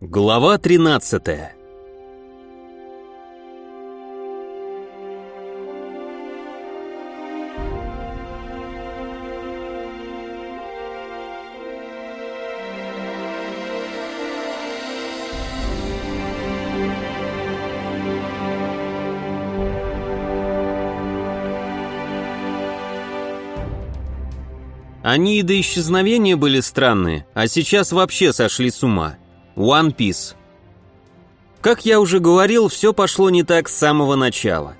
Глава 13 Они и до исчезновения были странные, а сейчас вообще сошли с ума. One Piece. Как я уже говорил, все пошло не так с самого начала.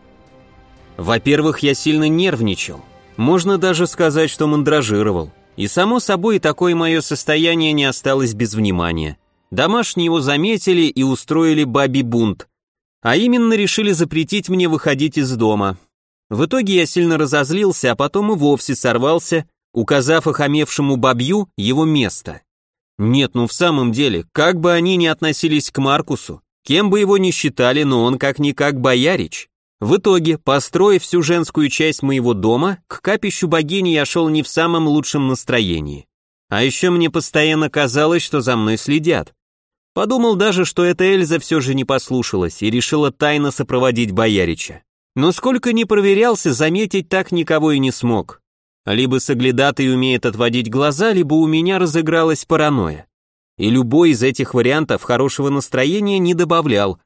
Во-первых, я сильно нервничал. Можно даже сказать, что мандражировал. И само собой, такое мое состояние не осталось без внимания. Домашние его заметили и устроили баби бунт. А именно решили запретить мне выходить из дома. В итоге я сильно разозлился, а потом и вовсе сорвался указав охамевшему бабью его место. Нет, ну в самом деле, как бы они ни относились к Маркусу, кем бы его ни считали, но он как-никак боярич. В итоге, построив всю женскую часть моего дома, к капищу богини я шел не в самом лучшем настроении. А еще мне постоянно казалось, что за мной следят. Подумал даже, что эта Эльза все же не послушалась и решила тайно сопроводить боярича. Но сколько ни проверялся, заметить так никого и не смог. Либо соглядатый умеет отводить глаза, либо у меня разыгралась паранойя. И любой из этих вариантов хорошего настроения не добавлял.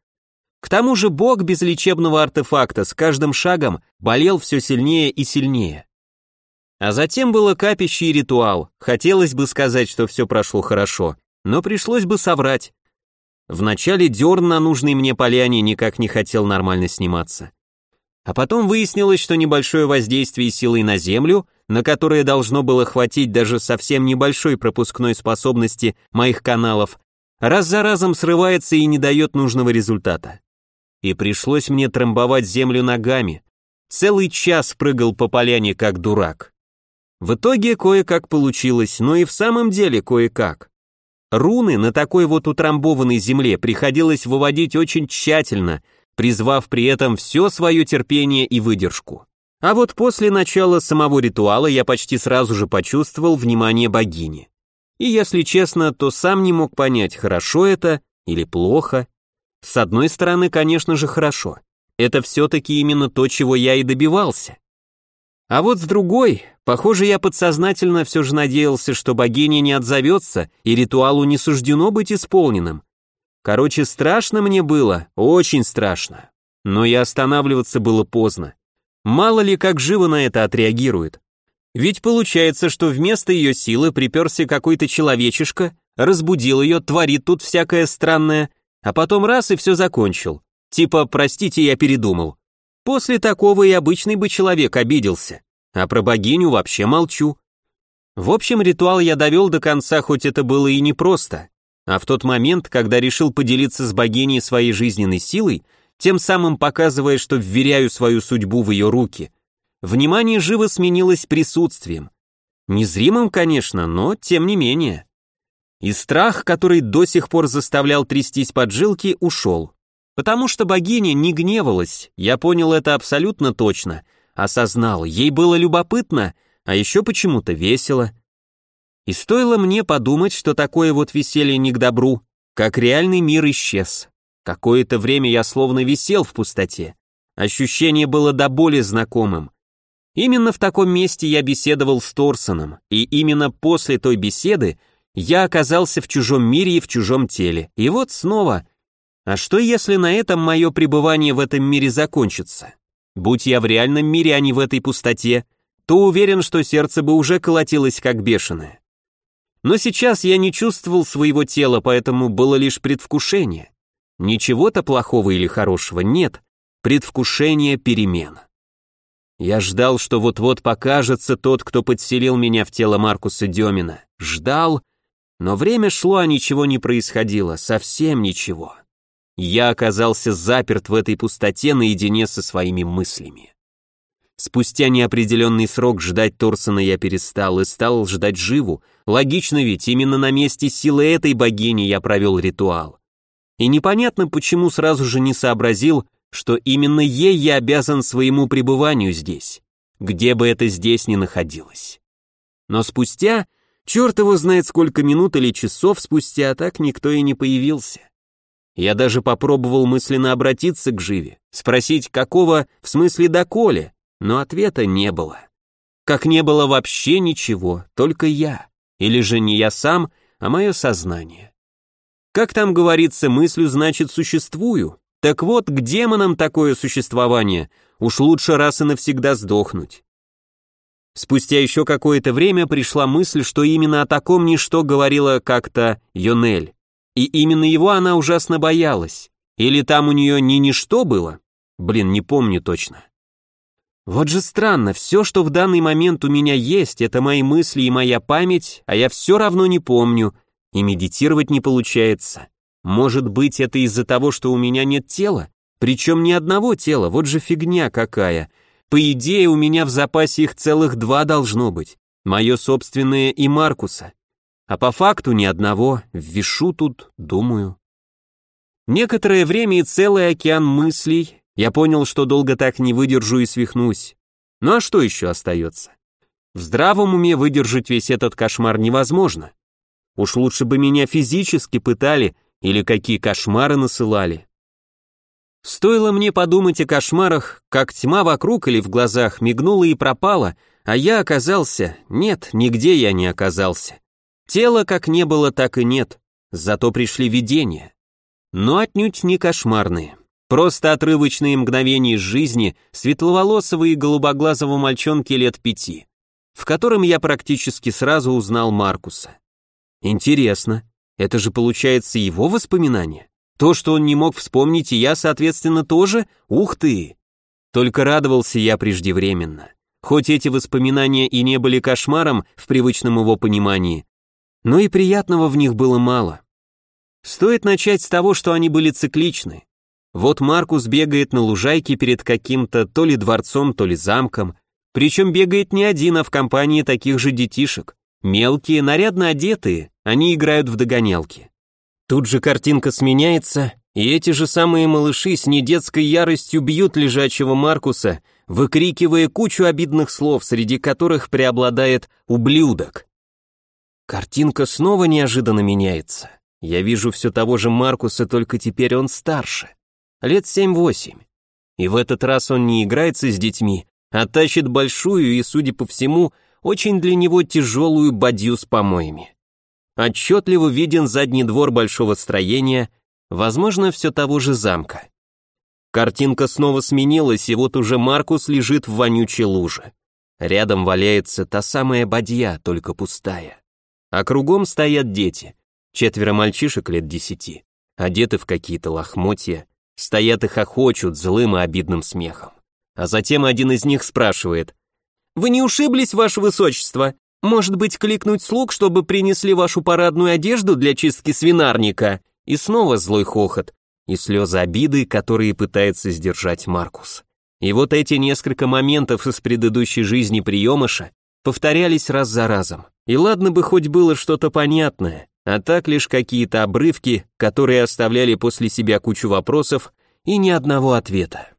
К тому же бог без лечебного артефакта с каждым шагом болел все сильнее и сильнее. А затем было капище и ритуал. Хотелось бы сказать, что все прошло хорошо, но пришлось бы соврать. Вначале дерн на нужной мне поляне никак не хотел нормально сниматься. А потом выяснилось, что небольшое воздействие силой на землю на которое должно было хватить даже совсем небольшой пропускной способности моих каналов, раз за разом срывается и не дает нужного результата. И пришлось мне трамбовать землю ногами. Целый час прыгал по поляне как дурак. В итоге кое-как получилось, но и в самом деле кое-как. Руны на такой вот утрамбованной земле приходилось выводить очень тщательно, призвав при этом все свое терпение и выдержку. А вот после начала самого ритуала я почти сразу же почувствовал внимание богини. И если честно, то сам не мог понять, хорошо это или плохо. С одной стороны, конечно же, хорошо. Это все-таки именно то, чего я и добивался. А вот с другой, похоже, я подсознательно все же надеялся, что богиня не отзовется и ритуалу не суждено быть исполненным. Короче, страшно мне было, очень страшно. Но и останавливаться было поздно. Мало ли как живо на это отреагирует. Ведь получается, что вместо ее силы приперся какой-то человечишка, разбудил ее, творит тут всякое странное, а потом раз и все закончил. Типа, простите, я передумал. После такого и обычный бы человек обиделся. А про богиню вообще молчу. В общем, ритуал я довел до конца, хоть это было и непросто. А в тот момент, когда решил поделиться с богиней своей жизненной силой, тем самым показывая, что вверяю свою судьбу в ее руки. Внимание живо сменилось присутствием. Незримым, конечно, но тем не менее. И страх, который до сих пор заставлял трястись поджилки, ушел. Потому что богиня не гневалась, я понял это абсолютно точно, осознал, ей было любопытно, а еще почему-то весело. И стоило мне подумать, что такое вот веселье не к добру, как реальный мир исчез. Какое-то время я словно висел в пустоте. Ощущение было до боли знакомым. Именно в таком месте я беседовал с Торсоном, и именно после той беседы я оказался в чужом мире и в чужом теле. И вот снова. А что если на этом мое пребывание в этом мире закончится? Будь я в реальном мире, а не в этой пустоте, то уверен, что сердце бы уже колотилось как бешеное. Но сейчас я не чувствовал своего тела, поэтому было лишь предвкушение. Ничего-то плохого или хорошего нет, предвкушение перемен. Я ждал, что вот-вот покажется тот, кто подселил меня в тело Маркуса Демина. Ждал, но время шло, а ничего не происходило, совсем ничего. Я оказался заперт в этой пустоте наедине со своими мыслями. Спустя неопределенный срок ждать Торсона я перестал и стал ждать Живу. Логично ведь, именно на месте силы этой богини я провел ритуал и непонятно почему сразу же не сообразил, что именно ей я обязан своему пребыванию здесь, где бы это здесь ни находилось. Но спустя Черт его знает, сколько минут или часов спустя, так никто и не появился. Я даже попробовал мысленно обратиться к Живе, спросить, какого, в смысле доколе, но ответа не было. Как не было вообще ничего, только я. Или же не я сам, а мое сознание. Как там говорится, мыслью значит существую. Так вот, к демонам такое существование, уж лучше раз и навсегда сдохнуть. Спустя еще какое-то время пришла мысль, что именно о таком ничто говорила как-то Йонель. И именно его она ужасно боялась. Или там у нее не ничто было? Блин, не помню точно. Вот же странно, все, что в данный момент у меня есть, это мои мысли и моя память, а я все равно не помню, и медитировать не получается. Может быть, это из-за того, что у меня нет тела? Причем ни одного тела, вот же фигня какая. По идее, у меня в запасе их целых два должно быть. Мое собственное и Маркуса. А по факту ни одного, ввешу тут, думаю. Некоторое время и целый океан мыслей, я понял, что долго так не выдержу и свихнусь. Ну а что еще остается? В здравом уме выдержать весь этот кошмар невозможно. Уж лучше бы меня физически пытали или какие кошмары насылали. Стоило мне подумать о кошмарах, как тьма вокруг или в глазах мигнула и пропала, а я оказался... Нет, нигде я не оказался. Тело как не было, так и нет. Зато пришли видения. Но отнюдь не кошмарные. Просто отрывочные мгновения из жизни светловолосого и голубоглазого мальчонки лет пяти, в котором я практически сразу узнал Маркуса. Интересно, это же получается его воспоминания? То, что он не мог вспомнить, и я, соответственно, тоже? Ух ты! Только радовался я преждевременно. Хоть эти воспоминания и не были кошмаром в привычном его понимании, но и приятного в них было мало. Стоит начать с того, что они были цикличны. Вот Маркус бегает на лужайке перед каким-то то ли дворцом, то ли замком, причем бегает не один, а в компании таких же детишек. Мелкие, нарядно одетые, они играют в догонялки. Тут же картинка сменяется, и эти же самые малыши с недетской яростью бьют лежачего Маркуса, выкрикивая кучу обидных слов, среди которых преобладает «ублюдок». Картинка снова неожиданно меняется. Я вижу все того же Маркуса, только теперь он старше. Лет семь-восемь. И в этот раз он не играется с детьми, а тащит большую и, судя по всему, очень для него тяжелую бадью с помоями. Отчетливо виден задний двор большого строения, возможно, все того же замка. Картинка снова сменилась, и вот уже Маркус лежит в вонючей луже. Рядом валяется та самая бадья, только пустая. А кругом стоят дети. Четверо мальчишек лет десяти, одеты в какие-то лохмотья, стоят и хохочут злым и обидным смехом. А затем один из них спрашивает, «Вы не ушиблись, ваше высочество? Может быть, кликнуть слуг, чтобы принесли вашу парадную одежду для чистки свинарника? И снова злой хохот, и слезы обиды, которые пытается сдержать Маркус. И вот эти несколько моментов из предыдущей жизни приемыша повторялись раз за разом. И ладно бы хоть было что-то понятное, а так лишь какие-то обрывки, которые оставляли после себя кучу вопросов и ни одного ответа.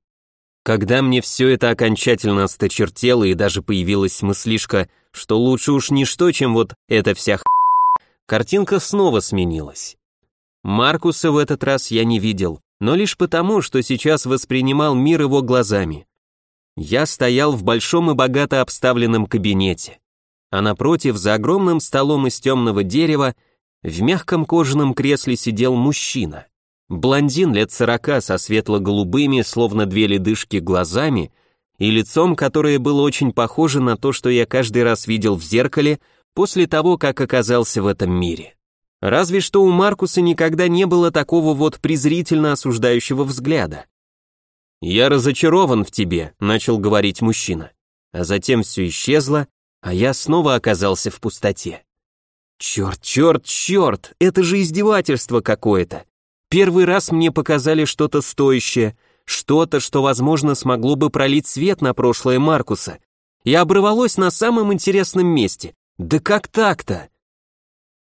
Когда мне все это окончательно осточертело и даже появилась мыслишка, что лучше уж ничто, чем вот эта вся х... картинка снова сменилась. Маркуса в этот раз я не видел, но лишь потому, что сейчас воспринимал мир его глазами. Я стоял в большом и богато обставленном кабинете, а напротив, за огромным столом из темного дерева, в мягком кожаном кресле сидел мужчина. Блондин лет сорока со светло-голубыми, словно две ледышки, глазами и лицом, которое было очень похоже на то, что я каждый раз видел в зеркале после того, как оказался в этом мире. Разве что у Маркуса никогда не было такого вот презрительно осуждающего взгляда. «Я разочарован в тебе», — начал говорить мужчина. А затем все исчезло, а я снова оказался в пустоте. Черт, черт, черт, это же издевательство какое-то. Первый раз мне показали что-то стоящее, что-то, что, возможно, смогло бы пролить свет на прошлое Маркуса. И обрывалось на самом интересном месте. Да как так-то?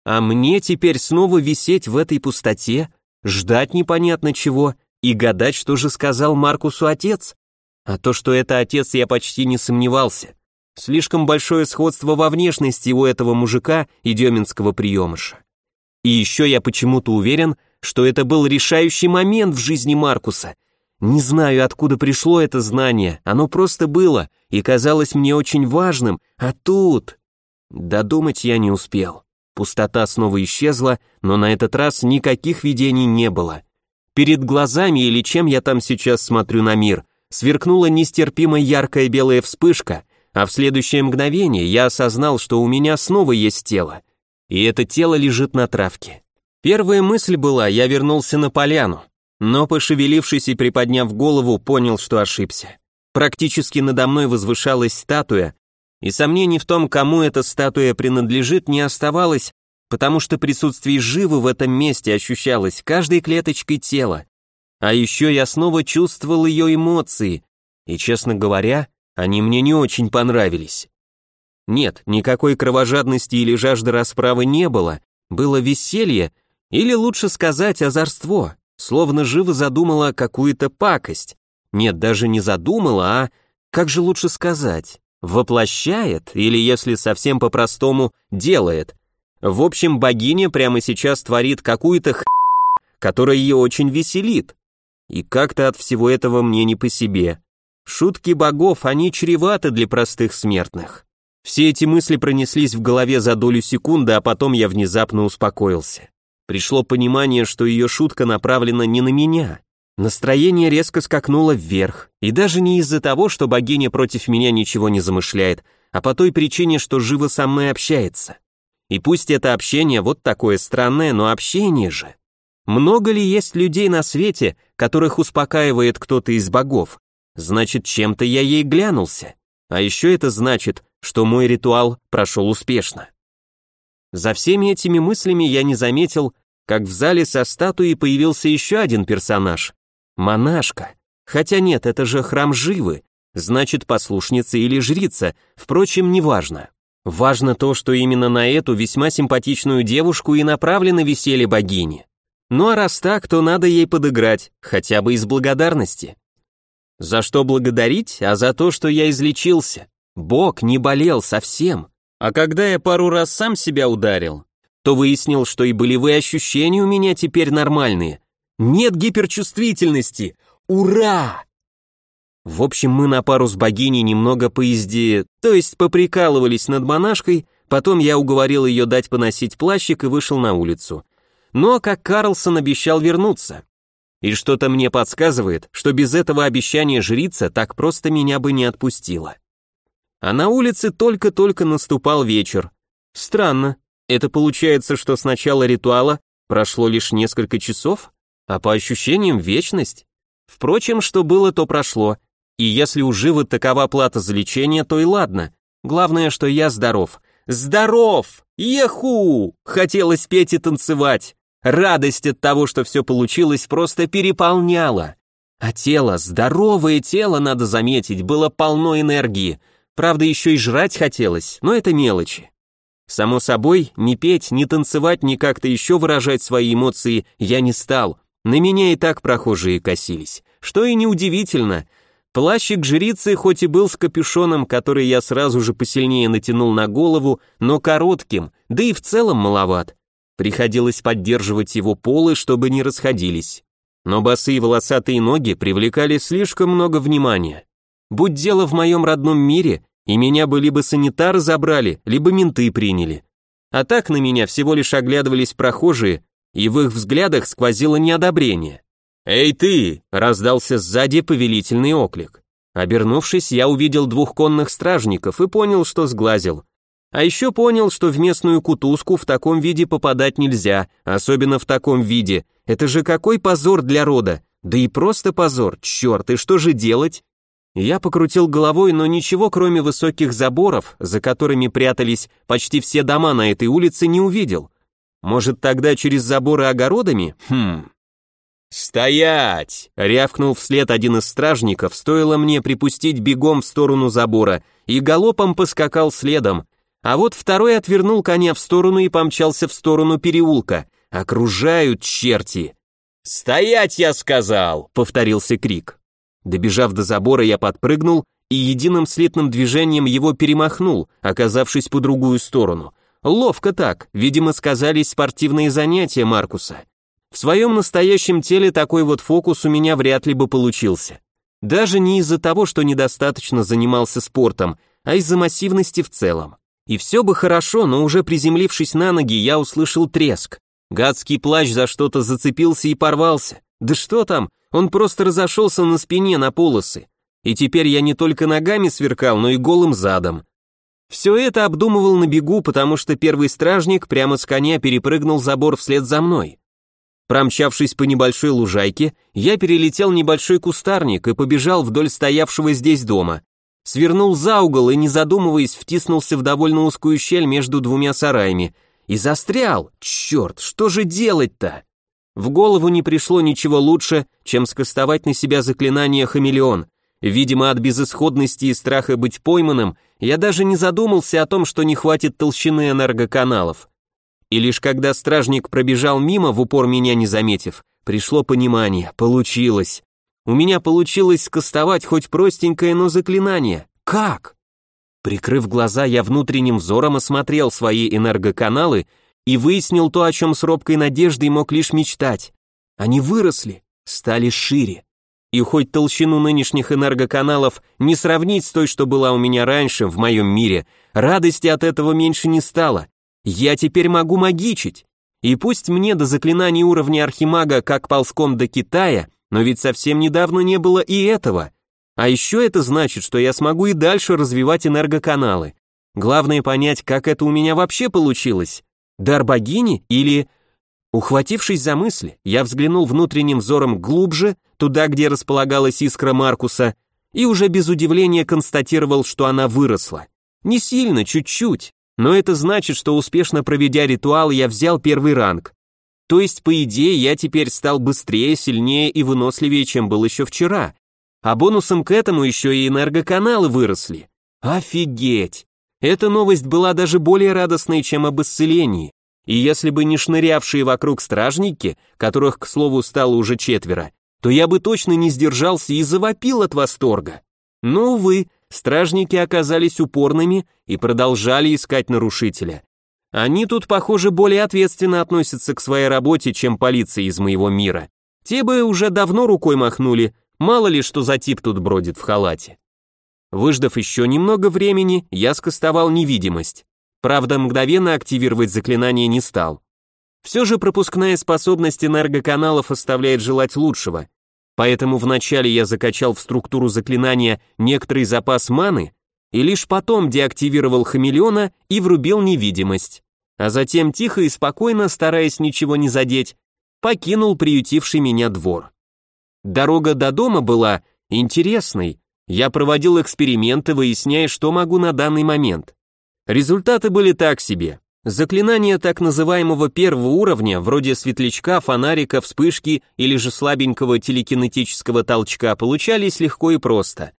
А мне теперь снова висеть в этой пустоте, ждать непонятно чего и гадать, что же сказал Маркусу отец? А то, что это отец, я почти не сомневался. Слишком большое сходство во внешности у этого мужика и деминского приемыша. И еще я почему-то уверен, что это был решающий момент в жизни Маркуса. Не знаю, откуда пришло это знание, оно просто было и казалось мне очень важным, а тут... Додумать я не успел. Пустота снова исчезла, но на этот раз никаких видений не было. Перед глазами или чем я там сейчас смотрю на мир, сверкнула нестерпимо яркая белая вспышка, а в следующее мгновение я осознал, что у меня снова есть тело. И это тело лежит на травке. Первая мысль была, я вернулся на поляну, но, пошевелившись и приподняв голову, понял, что ошибся. Практически надо мной возвышалась статуя, и сомнений в том, кому эта статуя принадлежит, не оставалось, потому что присутствие живы в этом месте ощущалось каждой клеточкой тела. А еще я снова чувствовал ее эмоции, и, честно говоря, они мне не очень понравились. Нет, никакой кровожадности или жажды расправы не было, было веселье, или лучше сказать озорство, словно живо задумала какую-то пакость. Нет, даже не задумала, а, как же лучше сказать, воплощает, или если совсем по-простому, делает. В общем, богиня прямо сейчас творит какую-то х... которая ее очень веселит. И как-то от всего этого мне не по себе. Шутки богов, они чреваты для простых смертных. Все эти мысли пронеслись в голове за долю секунды, а потом я внезапно успокоился. Пришло понимание, что ее шутка направлена не на меня. Настроение резко скакнуло вверх, и даже не из-за того, что богиня против меня ничего не замышляет, а по той причине, что живо со мной общается. И пусть это общение вот такое странное, но общение же. Много ли есть людей на свете, которых успокаивает кто-то из богов? Значит, чем-то я ей глянулся. А еще это значит, что мой ритуал прошел успешно. За всеми этими мыслями я не заметил, как в зале со статуей появился еще один персонаж. Монашка. Хотя нет, это же храм живы, значит послушница или жрица, впрочем, неважно. Важно то, что именно на эту весьма симпатичную девушку и направлено веселье богини. Ну а раз так, то надо ей подыграть, хотя бы из благодарности. За что благодарить? А за то, что я излечился. Бог не болел совсем. А когда я пару раз сам себя ударил, то выяснил, что и болевые ощущения у меня теперь нормальные. Нет гиперчувствительности. Ура! В общем, мы на пару с богиней немного поезде, то есть поприкалывались над монашкой, потом я уговорил ее дать поносить плащик и вышел на улицу. Но как Карлсон обещал вернуться. И что-то мне подсказывает, что без этого обещания жрица так просто меня бы не отпустила. А на улице только-только наступал вечер. Странно, это получается, что с начала ритуала прошло лишь несколько часов, а по ощущениям вечность. Впрочем, что было, то прошло, и если у живы такова плата за лечение, то и ладно. Главное, что я здоров. Здоров! Еху! Хотелось петь и танцевать. Радость от того, что все получилось, просто переполняла. А тело, здоровое тело, надо заметить, было полно энергии. Правда, еще и жрать хотелось, но это мелочи. Само собой, ни петь, ни танцевать, ни как-то еще выражать свои эмоции я не стал. На меня и так прохожие косились. Что и неудивительно. Плащик жрицы хоть и был с капюшоном, который я сразу же посильнее натянул на голову, но коротким, да и в целом маловат. Приходилось поддерживать его полы, чтобы не расходились. Но босые волосатые ноги привлекали слишком много внимания. Будь дело в моем родном мире, и меня бы либо санитары забрали, либо менты приняли. А так на меня всего лишь оглядывались прохожие, и в их взглядах сквозило неодобрение. «Эй ты!» — раздался сзади повелительный оклик. Обернувшись, я увидел двух конных стражников и понял, что сглазил. А еще понял, что в местную кутузку в таком виде попадать нельзя, особенно в таком виде. Это же какой позор для рода! Да и просто позор, черт, и что же делать? Я покрутил головой, но ничего, кроме высоких заборов, за которыми прятались почти все дома на этой улице, не увидел. Может, тогда через заборы огородами? Хм. «Стоять!» — рявкнул вслед один из стражников, стоило мне припустить бегом в сторону забора, и галопом поскакал следом. А вот второй отвернул коня в сторону и помчался в сторону переулка. «Окружают черти!» «Стоять, я сказал!» — повторился крик. Добежав до забора, я подпрыгнул и единым слитным движением его перемахнул, оказавшись по другую сторону. Ловко так, видимо, сказались спортивные занятия Маркуса. В своем настоящем теле такой вот фокус у меня вряд ли бы получился. Даже не из-за того, что недостаточно занимался спортом, а из-за массивности в целом. И все бы хорошо, но уже приземлившись на ноги, я услышал треск. Гадский плащ за что-то зацепился и порвался. Да что там, он просто разошелся на спине на полосы. И теперь я не только ногами сверкал, но и голым задом. Все это обдумывал на бегу, потому что первый стражник прямо с коня перепрыгнул забор вслед за мной. Промчавшись по небольшой лужайке, я перелетел небольшой кустарник и побежал вдоль стоявшего здесь дома. Свернул за угол и, не задумываясь, втиснулся в довольно узкую щель между двумя сараями. И застрял! Черт, что же делать-то? В голову не пришло ничего лучше, чем скостовать на себя заклинание «Хамелеон». Видимо, от безысходности и страха быть пойманным, я даже не задумался о том, что не хватит толщины энергоканалов. И лишь когда стражник пробежал мимо, в упор меня не заметив, пришло понимание, получилось. У меня получилось скостовать хоть простенькое, но заклинание. Как? Прикрыв глаза, я внутренним взором осмотрел свои энергоканалы и выяснил то, о чем с робкой надеждой мог лишь мечтать. Они выросли, стали шире. И хоть толщину нынешних энергоканалов не сравнить с той, что была у меня раньше в моем мире, радости от этого меньше не стало. Я теперь могу магичить. И пусть мне до заклинаний уровня архимага как ползком до Китая, но ведь совсем недавно не было и этого. А еще это значит, что я смогу и дальше развивать энергоканалы. Главное понять, как это у меня вообще получилось. Дар богини или... Ухватившись за мысли, я взглянул внутренним взором глубже, туда, где располагалась искра Маркуса, и уже без удивления констатировал, что она выросла. Не сильно, чуть-чуть, но это значит, что успешно проведя ритуал, я взял первый ранг. То есть, по идее, я теперь стал быстрее, сильнее и выносливее, чем был еще вчера. А бонусом к этому еще и энергоканалы выросли. Офигеть! Эта новость была даже более радостной, чем об исцелении. И если бы не шнырявшие вокруг стражники, которых, к слову, стало уже четверо, то я бы точно не сдержался и завопил от восторга. Но, увы, стражники оказались упорными и продолжали искать нарушителя. Они тут, похоже, более ответственно относятся к своей работе, чем полиция из моего мира. Те бы уже давно рукой махнули, мало ли что за тип тут бродит в халате. Выждав еще немного времени, я скостовал невидимость. Правда, мгновенно активировать заклинание не стал. Все же пропускная способность энергоканалов оставляет желать лучшего, Поэтому вначале я закачал в структуру заклинания некоторый запас маны и лишь потом деактивировал хамелеона и врубил невидимость. А затем тихо и спокойно, стараясь ничего не задеть, покинул приютивший меня двор. Дорога до дома была интересной. Я проводил эксперименты, выясняя, что могу на данный момент. Результаты были так себе. Заклинания так называемого первого уровня, вроде светлячка, фонарика, вспышки или же слабенького телекинетического толчка, получались легко и просто.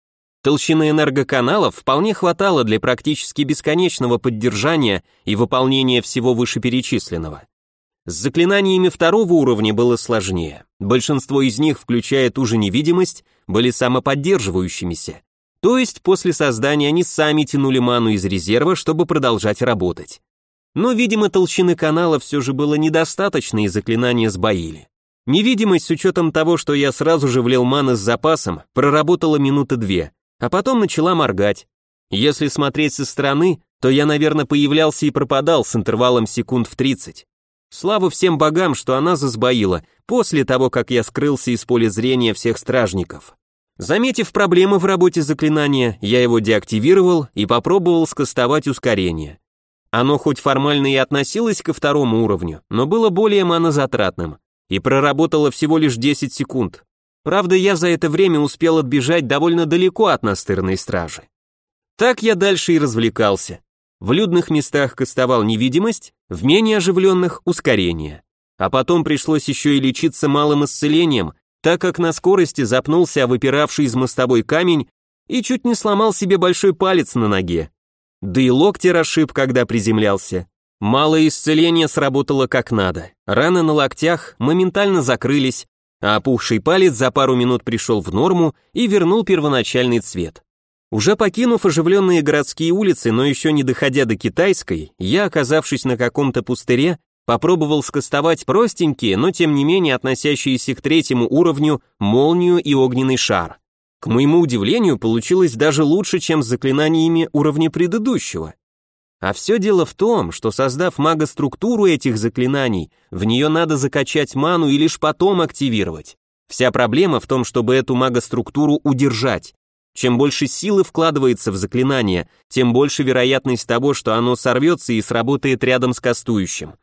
Толщины энергоканалов вполне хватало для практически бесконечного поддержания и выполнения всего вышеперечисленного. С заклинаниями второго уровня было сложнее. Большинство из них, включая ту же невидимость, были самоподдерживающимися. То есть после создания они сами тянули ману из резерва, чтобы продолжать работать. Но, видимо, толщины канала все же было недостаточно, и заклинания сбоили. Невидимость с учетом того, что я сразу же влил маны с запасом, проработала минуты две, а потом начала моргать. Если смотреть со стороны, то я, наверное, появлялся и пропадал с интервалом секунд в 30. Слава всем богам, что она засбоила, после того, как я скрылся из поля зрения всех стражников. Заметив проблемы в работе заклинания, я его деактивировал и попробовал скостовать ускорение. Оно хоть формально и относилось ко второму уровню, но было более манозатратным и проработало всего лишь 10 секунд. Правда, я за это время успел отбежать довольно далеко от настырной стражи. Так я дальше и развлекался. В людных местах кастовал невидимость, в менее оживленных — ускорение. А потом пришлось еще и лечиться малым исцелением, так как на скорости запнулся выпиравший из мостовой камень и чуть не сломал себе большой палец на ноге. Да и локти расшиб, когда приземлялся. Малое исцеление сработало как надо. Раны на локтях моментально закрылись, а опухший палец за пару минут пришел в норму и вернул первоначальный цвет. Уже покинув оживленные городские улицы, но еще не доходя до китайской, я, оказавшись на каком-то пустыре, попробовал скостовать простенькие, но тем не менее относящиеся к третьему уровню молнию и огненный шар. К моему удивлению, получилось даже лучше, чем с заклинаниями уровня предыдущего. А все дело в том, что создав магоструктуру этих заклинаний, в нее надо закачать ману и лишь потом активировать. Вся проблема в том, чтобы эту магоструктуру удержать. Чем больше силы вкладывается в заклинание, тем больше вероятность того, что оно сорвется и сработает рядом с кастующим.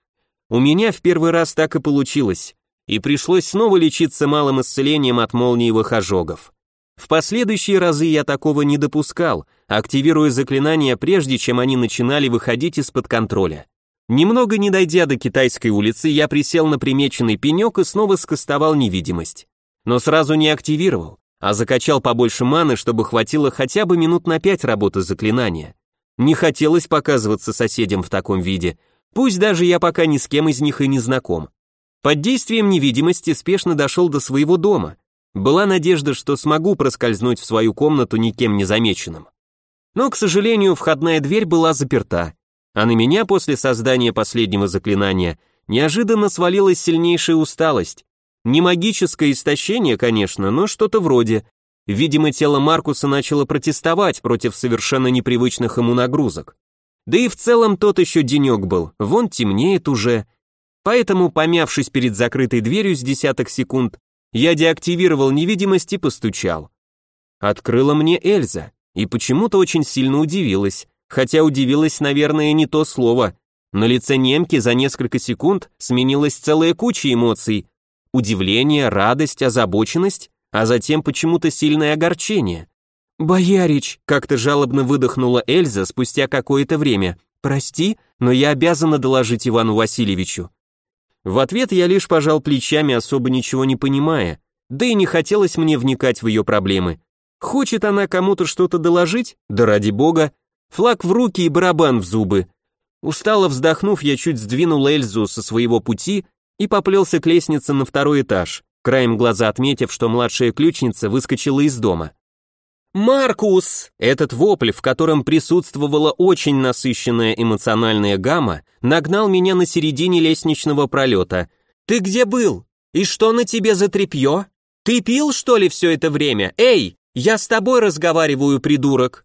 У меня в первый раз так и получилось, и пришлось снова лечиться малым исцелением от молниевых ожогов. В последующие разы я такого не допускал, активируя заклинания прежде, чем они начинали выходить из-под контроля. Немного не дойдя до китайской улицы, я присел на примеченный пенек и снова скостовал невидимость. Но сразу не активировал, а закачал побольше маны, чтобы хватило хотя бы минут на пять работы заклинания. Не хотелось показываться соседям в таком виде, пусть даже я пока ни с кем из них и не знаком. Под действием невидимости спешно дошел до своего дома, была надежда, что смогу проскользнуть в свою комнату никем не замеченным. Но, к сожалению, входная дверь была заперта, а на меня после создания последнего заклинания неожиданно свалилась сильнейшая усталость. Не магическое истощение, конечно, но что-то вроде. Видимо, тело Маркуса начало протестовать против совершенно непривычных ему нагрузок. Да и в целом тот еще денек был, вон темнеет уже. Поэтому, помявшись перед закрытой дверью с десяток секунд, я деактивировал невидимость и постучал. Открыла мне Эльза, и почему-то очень сильно удивилась, хотя удивилась, наверное, не то слово. На лице немки за несколько секунд сменилась целая куча эмоций. Удивление, радость, озабоченность, а затем почему-то сильное огорчение. «Боярич!» — как-то жалобно выдохнула Эльза спустя какое-то время. «Прости, но я обязана доложить Ивану Васильевичу. В ответ я лишь пожал плечами, особо ничего не понимая, да и не хотелось мне вникать в ее проблемы. Хочет она кому-то что-то доложить? Да ради бога. Флаг в руки и барабан в зубы. Устало вздохнув, я чуть сдвинул Эльзу со своего пути и поплелся к лестнице на второй этаж, краем глаза отметив, что младшая ключница выскочила из дома. «Маркус!» Этот вопль, в котором присутствовала очень насыщенная эмоциональная гамма, нагнал меня на середине лестничного пролета. «Ты где был? И что на тебе за тряпье? Ты пил, что ли, все это время? Эй, я с тобой разговариваю, придурок!»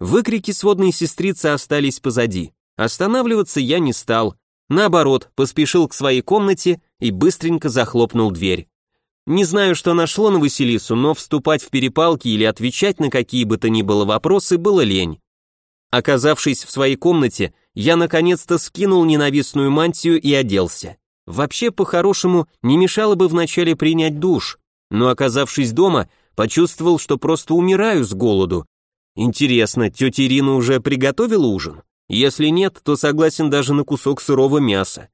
Выкрики сводной сестрицы остались позади. Останавливаться я не стал. Наоборот, поспешил к своей комнате и быстренько захлопнул дверь. Не знаю, что нашло на Василису, но вступать в перепалки или отвечать на какие бы то ни было вопросы было лень. Оказавшись в своей комнате, я наконец-то скинул ненавистную мантию и оделся. Вообще, по-хорошему, не мешало бы вначале принять душ, но оказавшись дома, почувствовал, что просто умираю с голоду. Интересно, тетя Ирина уже приготовила ужин? Если нет, то согласен даже на кусок сырого мяса.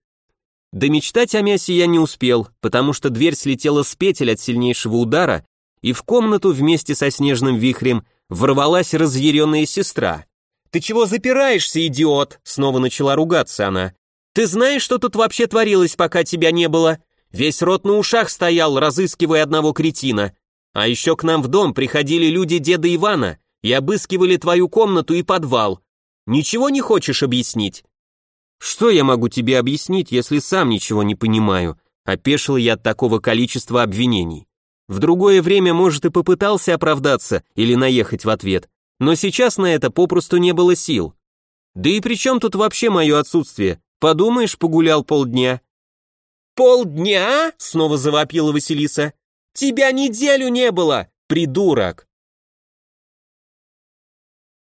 Да мечтать о мясе я не успел, потому что дверь слетела с петель от сильнейшего удара, и в комнату вместе со снежным вихрем ворвалась разъяренная сестра. «Ты чего запираешься, идиот?» Снова начала ругаться она. «Ты знаешь, что тут вообще творилось, пока тебя не было? Весь рот на ушах стоял, разыскивая одного кретина. А еще к нам в дом приходили люди деда Ивана и обыскивали твою комнату и подвал. Ничего не хочешь объяснить?» Что я могу тебе объяснить, если сам ничего не понимаю? Опешил я от такого количества обвинений. В другое время, может, и попытался оправдаться или наехать в ответ, но сейчас на это попросту не было сил. Да и при чем тут вообще мое отсутствие? Подумаешь, погулял полдня. «Полдня?» — снова завопила Василиса. «Тебя неделю не было, придурок!»